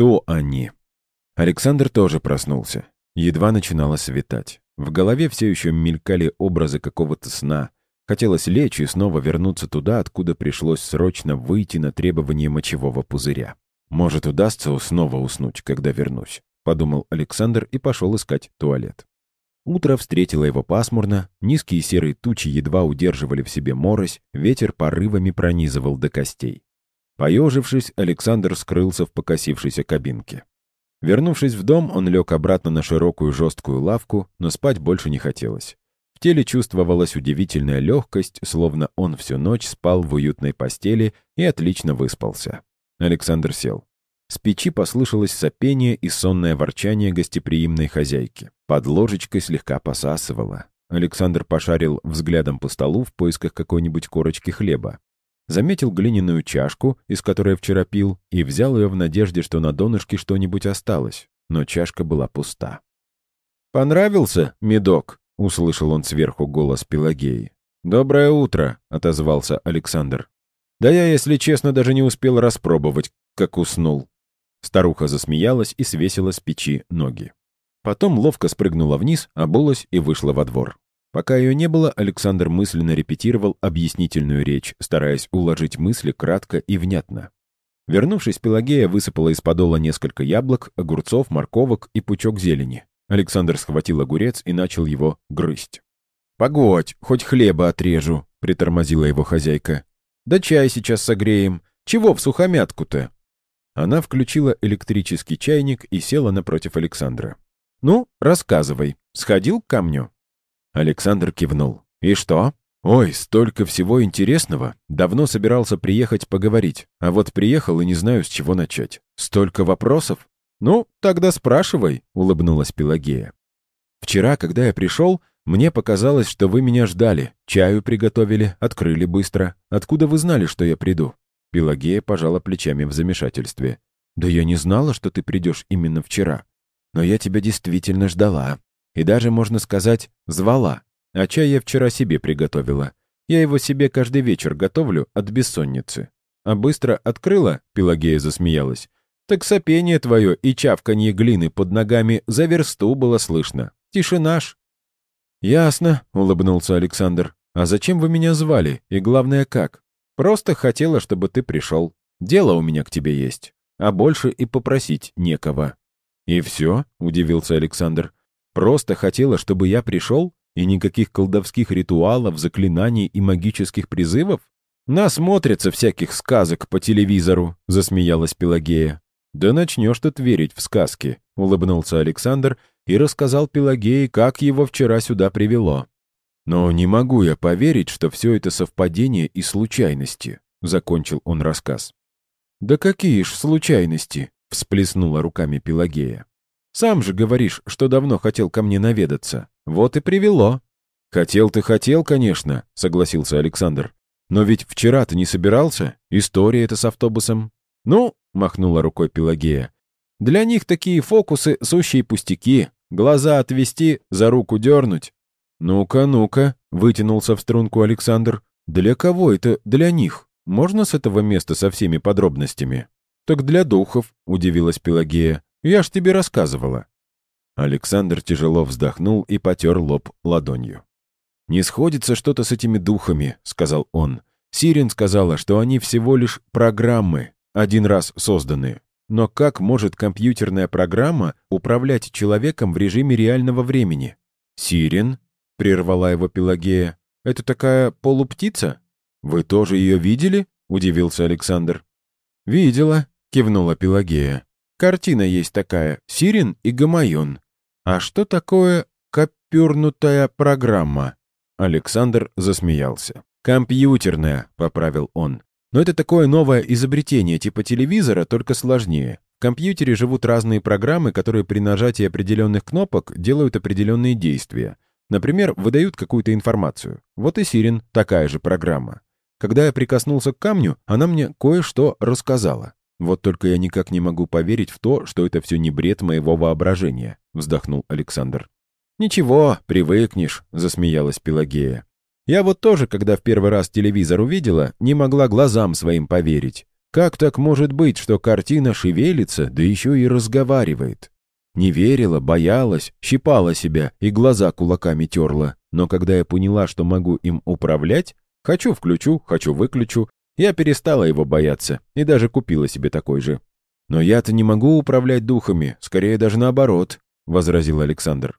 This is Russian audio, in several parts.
Кто они? Александр тоже проснулся. Едва начинало светать. В голове все еще мелькали образы какого-то сна. Хотелось лечь и снова вернуться туда, откуда пришлось срочно выйти на требование мочевого пузыря. Может, удастся снова уснуть, когда вернусь, подумал Александр и пошел искать туалет. Утро встретило его пасмурно, низкие серые тучи едва удерживали в себе морось, ветер порывами пронизывал до костей. Поежившись, Александр скрылся в покосившейся кабинке. Вернувшись в дом, он лег обратно на широкую жесткую лавку, но спать больше не хотелось. В теле чувствовалась удивительная легкость, словно он всю ночь спал в уютной постели и отлично выспался. Александр сел. С печи послышалось сопение и сонное ворчание гостеприимной хозяйки. Под ложечкой слегка посасывало. Александр пошарил взглядом по столу в поисках какой-нибудь корочки хлеба заметил глиняную чашку, из которой вчера пил, и взял ее в надежде, что на донышке что-нибудь осталось, но чашка была пуста. «Понравился, медок?» — услышал он сверху голос Пелагеи. «Доброе утро», — отозвался Александр. «Да я, если честно, даже не успел распробовать, как уснул». Старуха засмеялась и свесила с печи ноги. Потом ловко спрыгнула вниз, обулась и вышла во двор. Пока ее не было, Александр мысленно репетировал объяснительную речь, стараясь уложить мысли кратко и внятно. Вернувшись, Пелагея высыпала из подола несколько яблок, огурцов, морковок и пучок зелени. Александр схватил огурец и начал его грызть. «Погодь, хоть хлеба отрежу», — притормозила его хозяйка. «Да чай сейчас согреем. Чего в сухомятку-то?» Она включила электрический чайник и села напротив Александра. «Ну, рассказывай. Сходил к камню?» Александр кивнул. «И что?» «Ой, столько всего интересного. Давно собирался приехать поговорить, а вот приехал и не знаю, с чего начать. Столько вопросов?» «Ну, тогда спрашивай», — улыбнулась Пелагея. «Вчера, когда я пришел, мне показалось, что вы меня ждали, чаю приготовили, открыли быстро. Откуда вы знали, что я приду?» Пелагея пожала плечами в замешательстве. «Да я не знала, что ты придешь именно вчера. Но я тебя действительно ждала. И даже, можно сказать, звала. А чай я вчера себе приготовила. Я его себе каждый вечер готовлю от бессонницы. А быстро открыла, Пелагея засмеялась. Так сопение твое и чавканье глины под ногами за версту было слышно. Тишина ж. «Ясно», — улыбнулся Александр. «А зачем вы меня звали? И главное, как? Просто хотела, чтобы ты пришел. Дело у меня к тебе есть. А больше и попросить некого». «И все?» — удивился Александр. Просто хотела, чтобы я пришел? И никаких колдовских ритуалов, заклинаний и магических призывов? Насмотрятся всяких сказок по телевизору, засмеялась Пелагея. Да начнешь тут верить в сказки, улыбнулся Александр и рассказал Пелагее, как его вчера сюда привело. Но не могу я поверить, что все это совпадение и случайности, закончил он рассказ. Да какие ж случайности, всплеснула руками Пелагея. Сам же говоришь, что давно хотел ко мне наведаться. Вот и привело». «Хотел ты хотел, конечно», — согласился Александр. «Но ведь вчера ты не собирался? История это с автобусом». «Ну», — махнула рукой Пелагея, «для них такие фокусы — сущие пустяки. Глаза отвести, за руку дернуть». «Ну-ка, ну-ка», — вытянулся в струнку Александр. «Для кого это для них? Можно с этого места со всеми подробностями?» «Так для духов», — удивилась Пелагея. Я ж тебе рассказывала». Александр тяжело вздохнул и потер лоб ладонью. «Не сходится что-то с этими духами», — сказал он. «Сирин сказала, что они всего лишь программы, один раз созданные. Но как может компьютерная программа управлять человеком в режиме реального времени?» «Сирин?» — прервала его Пелагея. «Это такая полуптица? Вы тоже ее видели?» — удивился Александр. «Видела», — кивнула Пелагея. Картина есть такая «Сирен и Гамайон». А что такое «копюрнутая программа»?» Александр засмеялся. «Компьютерная», — поправил он. «Но это такое новое изобретение типа телевизора, только сложнее. В компьютере живут разные программы, которые при нажатии определенных кнопок делают определенные действия. Например, выдают какую-то информацию. Вот и Сирен — такая же программа. Когда я прикоснулся к камню, она мне кое-что рассказала. «Вот только я никак не могу поверить в то, что это все не бред моего воображения», — вздохнул Александр. «Ничего, привыкнешь», — засмеялась Пелагея. «Я вот тоже, когда в первый раз телевизор увидела, не могла глазам своим поверить. Как так может быть, что картина шевелится, да еще и разговаривает? Не верила, боялась, щипала себя и глаза кулаками терла. Но когда я поняла, что могу им управлять, хочу включу, хочу выключу, я перестала его бояться и даже купила себе такой же. «Но я-то не могу управлять духами, скорее даже наоборот», — возразил Александр.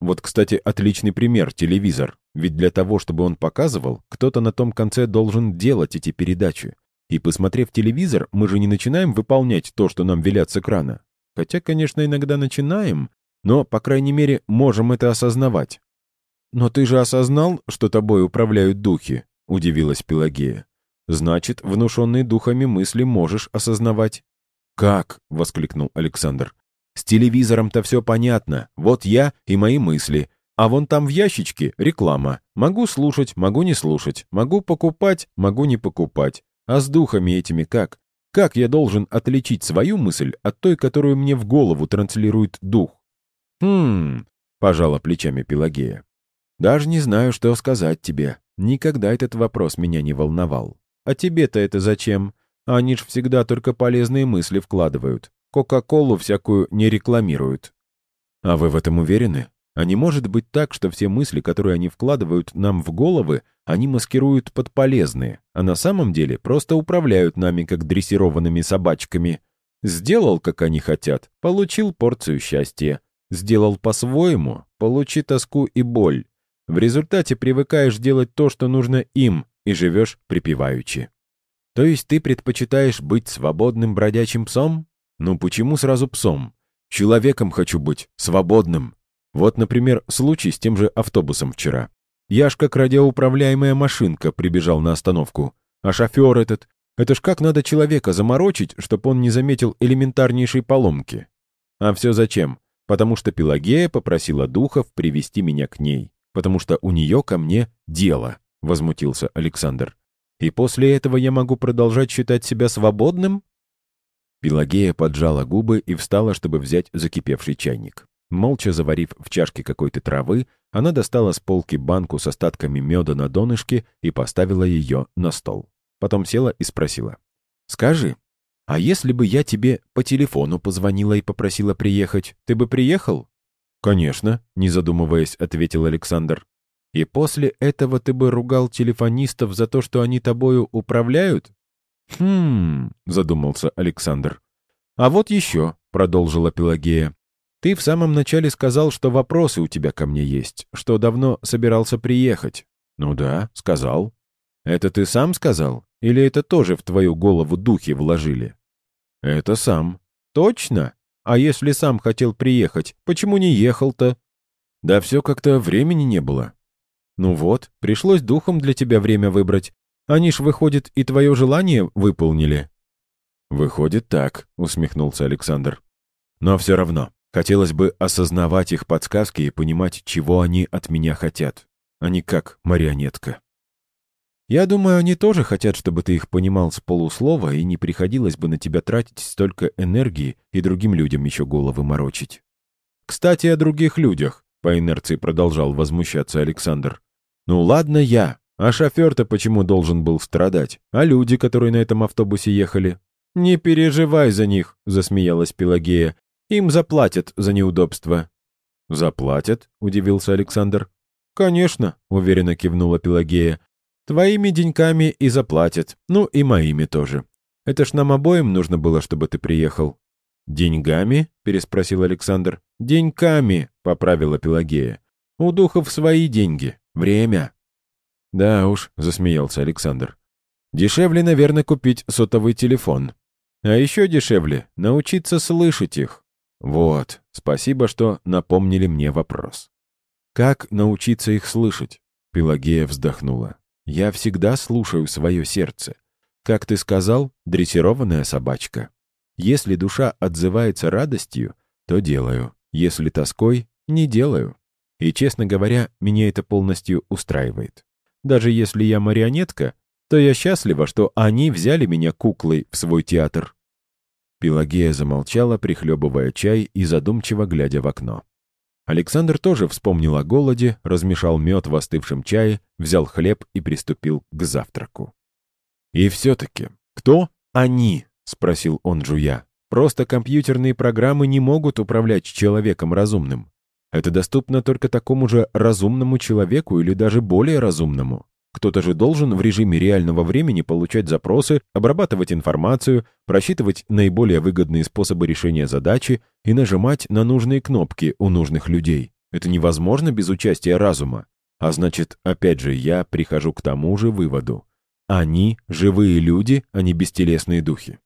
Вот, кстати, отличный пример — телевизор. Ведь для того, чтобы он показывал, кто-то на том конце должен делать эти передачи. И посмотрев телевизор, мы же не начинаем выполнять то, что нам велят с экрана. Хотя, конечно, иногда начинаем, но, по крайней мере, можем это осознавать. «Но ты же осознал, что тобой управляют духи?» — удивилась Пелагея. «Значит, внушенные духами мысли можешь осознавать». «Как?» — воскликнул Александр. «С телевизором-то все понятно. Вот я и мои мысли. А вон там в ящичке реклама. Могу слушать, могу не слушать. Могу покупать, могу не покупать. А с духами этими как? Как я должен отличить свою мысль от той, которую мне в голову транслирует дух? Хм, пожала плечами Пелагея. Даже не знаю, что сказать тебе. Никогда этот вопрос меня не волновал. А тебе-то это зачем? Они ж всегда только полезные мысли вкладывают. Кока-колу всякую не рекламируют. А вы в этом уверены? А не может быть так, что все мысли, которые они вкладывают нам в головы, они маскируют под полезные, а на самом деле просто управляют нами, как дрессированными собачками. Сделал, как они хотят, получил порцию счастья. Сделал по-своему, получи тоску и боль. В результате привыкаешь делать то, что нужно им, и живешь припеваючи. То есть ты предпочитаешь быть свободным бродячим псом? Ну почему сразу псом? Человеком хочу быть, свободным, вот, например, случай с тем же автобусом вчера. Я ж как радиоуправляемая машинка прибежал на остановку. А шофер этот... Это ж как надо человека заморочить, чтобы он не заметил элементарнейшей поломки. А все зачем? Потому что Пелагея попросила духов привести меня к ней. Потому что у нее ко мне дело, возмутился Александр. И после этого я могу продолжать считать себя свободным? Пелагея поджала губы и встала, чтобы взять закипевший чайник. Молча заварив в чашке какой-то травы, она достала с полки банку с остатками меда на донышке и поставила ее на стол. Потом села и спросила. «Скажи, а если бы я тебе по телефону позвонила и попросила приехать, ты бы приехал?» «Конечно», — не задумываясь, ответил Александр. «И после этого ты бы ругал телефонистов за то, что они тобою управляют?» «Хм...» — задумался Александр. «А вот еще», — продолжила Пелагея. Ты в самом начале сказал, что вопросы у тебя ко мне есть, что давно собирался приехать. Ну да, сказал. Это ты сам сказал? Или это тоже в твою голову духи вложили? Это сам. Точно? А если сам хотел приехать, почему не ехал-то? Да все как-то времени не было. Ну вот, пришлось духом для тебя время выбрать. Они ж, выходит, и твое желание выполнили. Выходит так, усмехнулся Александр. Но все равно, Хотелось бы осознавать их подсказки и понимать, чего они от меня хотят, а не как марионетка. Я думаю, они тоже хотят, чтобы ты их понимал с полуслова и не приходилось бы на тебя тратить столько энергии и другим людям еще головы морочить. Кстати, о других людях, по инерции продолжал возмущаться Александр. Ну ладно я, а шофер-то почему должен был страдать? А люди, которые на этом автобусе ехали? «Не переживай за них», — засмеялась Пелагея. Им заплатят за неудобство». «Заплатят?» — удивился Александр. «Конечно», — уверенно кивнула Пелагея. «Твоими деньками и заплатят. Ну, и моими тоже. Это ж нам обоим нужно было, чтобы ты приехал». «Деньгами?» — переспросил Александр. «Деньками», — поправила Пелагея. «У духов свои деньги. Время». «Да уж», — засмеялся Александр. «Дешевле, наверное, купить сотовый телефон. А еще дешевле — научиться слышать их. Вот, спасибо, что напомнили мне вопрос. Как научиться их слышать? Пелагея вздохнула. Я всегда слушаю свое сердце. Как ты сказал, дрессированная собачка. Если душа отзывается радостью, то делаю. Если тоской, не делаю. И, честно говоря, меня это полностью устраивает. Даже если я марионетка, то я счастлива, что они взяли меня куклой в свой театр. Пелагея замолчала, прихлебывая чай и задумчиво глядя в окно. Александр тоже вспомнил о голоде, размешал мед в остывшем чае, взял хлеб и приступил к завтраку. И все-таки, кто они?» — спросил он жуя. «Просто компьютерные программы не могут управлять человеком разумным. Это доступно только такому же разумному человеку или даже более разумному. Кто-то же должен в режиме реального времени получать запросы, обрабатывать информацию, просчитывать наиболее выгодные способы решения задачи и нажимать на нужные кнопки у нужных людей. Это невозможно без участия разума. А значит, опять же, я прихожу к тому же выводу. Они — живые люди, а не бестелесные духи.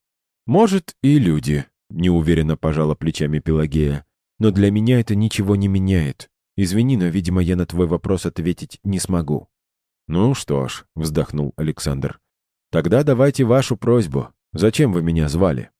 Может, и люди, неуверенно пожала плечами Пелагея. Но для меня это ничего не меняет. Извини, но, видимо, я на твой вопрос ответить не смогу. «Ну что ж», — вздохнул Александр. «Тогда давайте вашу просьбу. Зачем вы меня звали?»